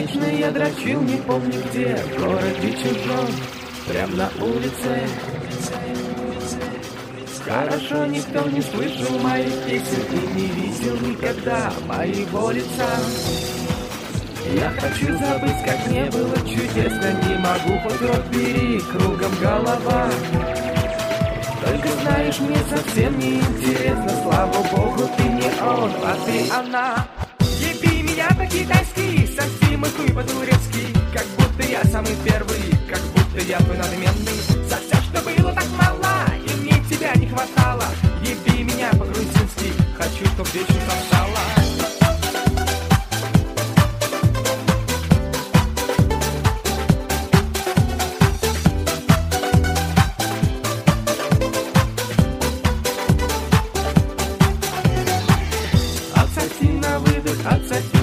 Вечно я дрочил, не помню где, в городе чужом, прям на улице. Хорошо, никто не слышал моих песен и не видел никогда моего лица. Я хочу забыть, как мне было чудесно, не могу хоть рот бери, кругом голова. Только знаешь, мне совсем не интересно, слава богу, ты не он, а ты она. Меня по-китайски, мыку и по-турецки, как будто я самый первый, как будто я твой надменный. За все, что было так мало, и мне тебя не хватало. Еби меня по-грузински, хочу, чтоб вечно сосала. Отсоси